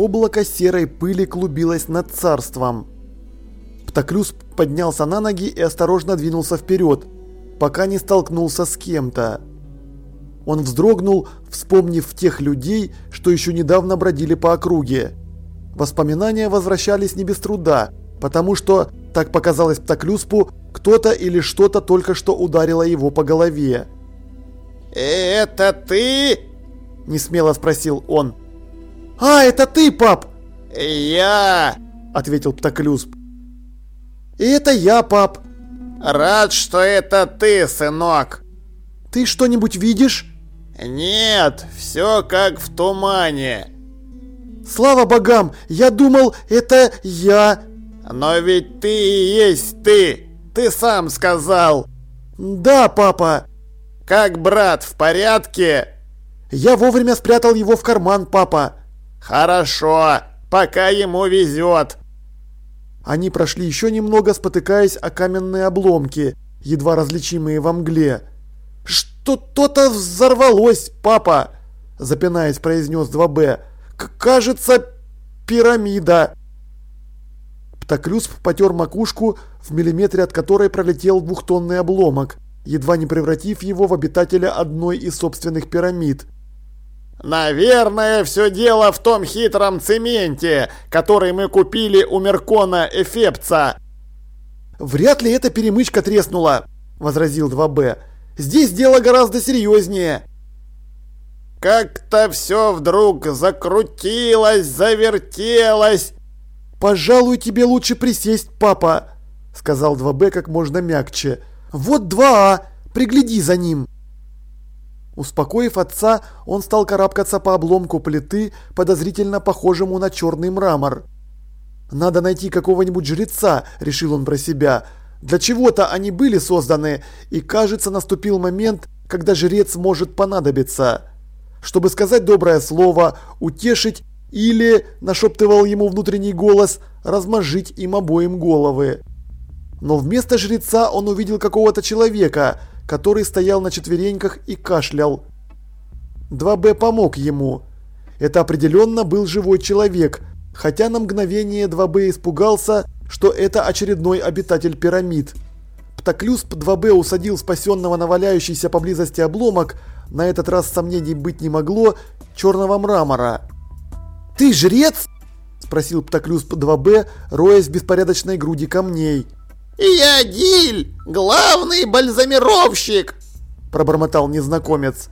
Облако серой пыли клубилось над царством. Птоклюз поднялся на ноги и осторожно двинулся вперед, пока не столкнулся с кем-то. Он вздрогнул, вспомнив тех людей, что еще недавно бродили по округе. Воспоминания возвращались не без труда, потому что, так показалось Птоклюспу, кто-то или что-то только что ударило его по голове. «Это ты?» – несмело спросил он. «А, это ты, пап!» «Я!» – ответил Птоклюсп. «И это я, пап!» «Рад, что это ты, сынок!» «Ты что-нибудь видишь?» «Нет, все как в тумане!» «Слава богам! Я думал, это я!» «Но ведь ты и есть ты! Ты сам сказал!» «Да, папа!» «Как брат, в порядке?» «Я вовремя спрятал его в карман, папа!» «Хорошо, пока ему везет!» Они прошли еще немного, спотыкаясь о каменные обломки, едва различимые во мгле. «Что-то взорвалось, папа!» – запинаясь, произнес 2Б. «Кажется, пирамида!» Птоклюсп потер макушку, в миллиметре от которой пролетел двухтонный обломок, едва не превратив его в обитателя одной из собственных пирамид. «Наверное, все дело в том хитром цементе, который мы купили у Меркона Эфепца». «Вряд ли эта перемычка треснула», – возразил 2Б. «Здесь дело гораздо серьезнее». «Как-то все вдруг закрутилось, завертелось». «Пожалуй, тебе лучше присесть, папа», – сказал 2Б как можно мягче. «Вот 2А, пригляди за ним». Успокоив отца, он стал карабкаться по обломку плиты, подозрительно похожему на черный мрамор. «Надо найти какого-нибудь жреца», – решил он про себя. «Для чего-то они были созданы, и, кажется, наступил момент, когда жрец может понадобиться. Чтобы сказать доброе слово, утешить или, нашептывал ему внутренний голос, размажить им обоим головы. Но вместо жреца он увидел какого-то человека, который стоял на четвереньках и кашлял. 2Б помог ему. Это определенно был живой человек, хотя на мгновение 2Б испугался, что это очередной обитатель пирамид. Птоклюсп 2Б усадил спасенного на валяющийся поблизости обломок, на этот раз сомнений быть не могло, черного мрамора. «Ты жрец?» – спросил Птоклюсп 2Б, роясь в беспорядочной груди камней. «Я Диль, главный бальзамировщик!» – пробормотал незнакомец.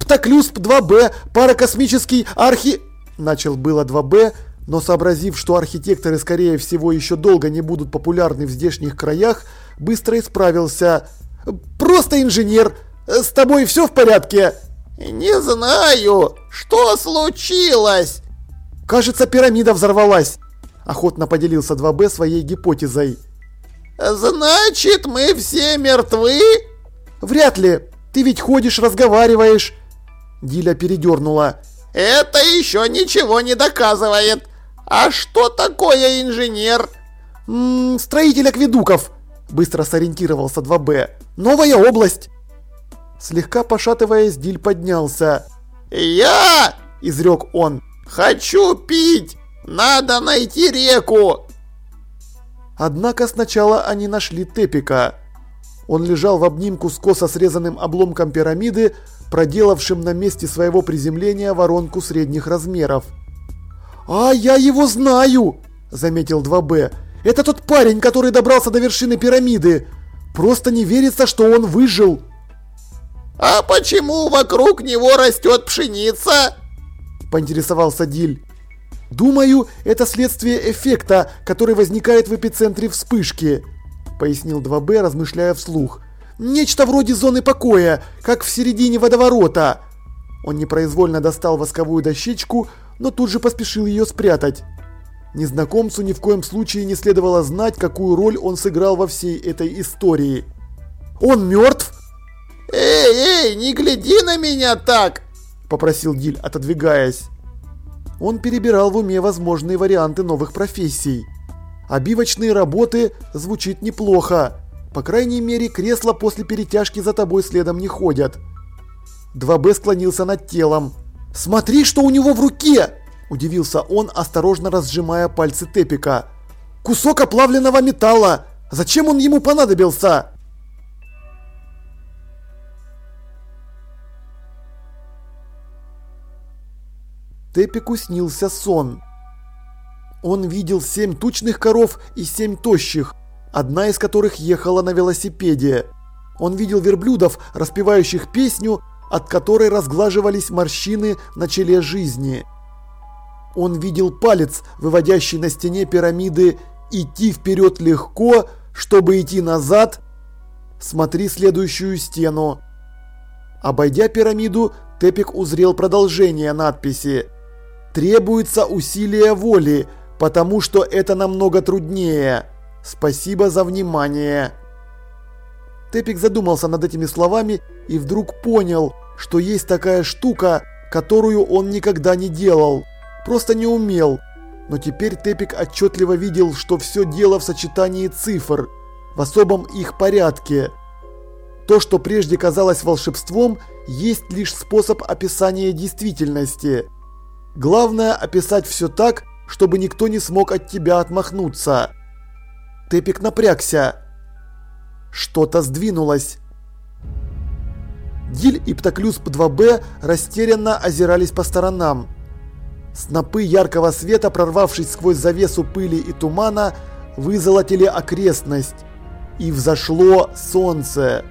«Птоклюсп 2Б, паракосмический архи...» – начал было 2Б, но сообразив, что архитекторы, скорее всего, еще долго не будут популярны в здешних краях, быстро исправился. «Просто инженер! С тобой все в порядке?» «Не знаю, что случилось?» «Кажется, пирамида взорвалась», – охотно поделился 2Б своей гипотезой. «Значит, мы все мертвы?» «Вряд ли. Ты ведь ходишь, разговариваешь». Диля передернула. «Это еще ничего не доказывает. А что такое инженер?» «М -м, «Строитель акведуков», – быстро сориентировался 2Б. «Новая область». Слегка пошатываясь, Диль поднялся. «Я!» – изрек он. «Хочу пить! Надо найти реку!» Однако сначала они нашли Тепика. Он лежал в обнимку с косо срезанным обломком пирамиды, проделавшим на месте своего приземления воронку средних размеров. «А, я его знаю!» – заметил 2Б. «Это тот парень, который добрался до вершины пирамиды. Просто не верится, что он выжил!» «А почему вокруг него растет пшеница?» – поинтересовался Диль. «Думаю, это следствие эффекта, который возникает в эпицентре вспышки», – пояснил 2Б, размышляя вслух. «Нечто вроде зоны покоя, как в середине водоворота». Он непроизвольно достал восковую дощечку, но тут же поспешил ее спрятать. Незнакомцу ни в коем случае не следовало знать, какую роль он сыграл во всей этой истории. «Он мертв?» «Эй, эй, не гляди на меня так!» – попросил Диль, отодвигаясь. Он перебирал в уме возможные варианты новых профессий. Обивочные работы звучит неплохо. По крайней мере, кресла после перетяжки за тобой следом не ходят. 2Б склонился над телом. «Смотри, что у него в руке!» – Удивился он, осторожно разжимая пальцы Тепика. «Кусок оплавленного металла! Зачем он ему понадобился?» Тепику снился сон. Он видел семь тучных коров и семь тощих, одна из которых ехала на велосипеде. Он видел верблюдов, распевающих песню, от которой разглаживались морщины на челе жизни. Он видел палец, выводящий на стене пирамиды «Идти вперед легко, чтобы идти назад, смотри следующую стену». Обойдя пирамиду, Тепик узрел продолжение надписи Требуется усилие воли, потому что это намного труднее. Спасибо за внимание. Тепик задумался над этими словами и вдруг понял, что есть такая штука, которую он никогда не делал, просто не умел. Но теперь Тепик отчетливо видел, что все дело в сочетании цифр, в особом их порядке. То, что прежде казалось волшебством, есть лишь способ описания действительности. Главное описать все так, чтобы никто не смог от тебя отмахнуться. Тепик напрягся. Что-то сдвинулось. Диль и Птоклюсп 2Б растерянно озирались по сторонам. Снопы яркого света, прорвавшись сквозь завесу пыли и тумана, вызолотили окрестность. И взошло солнце.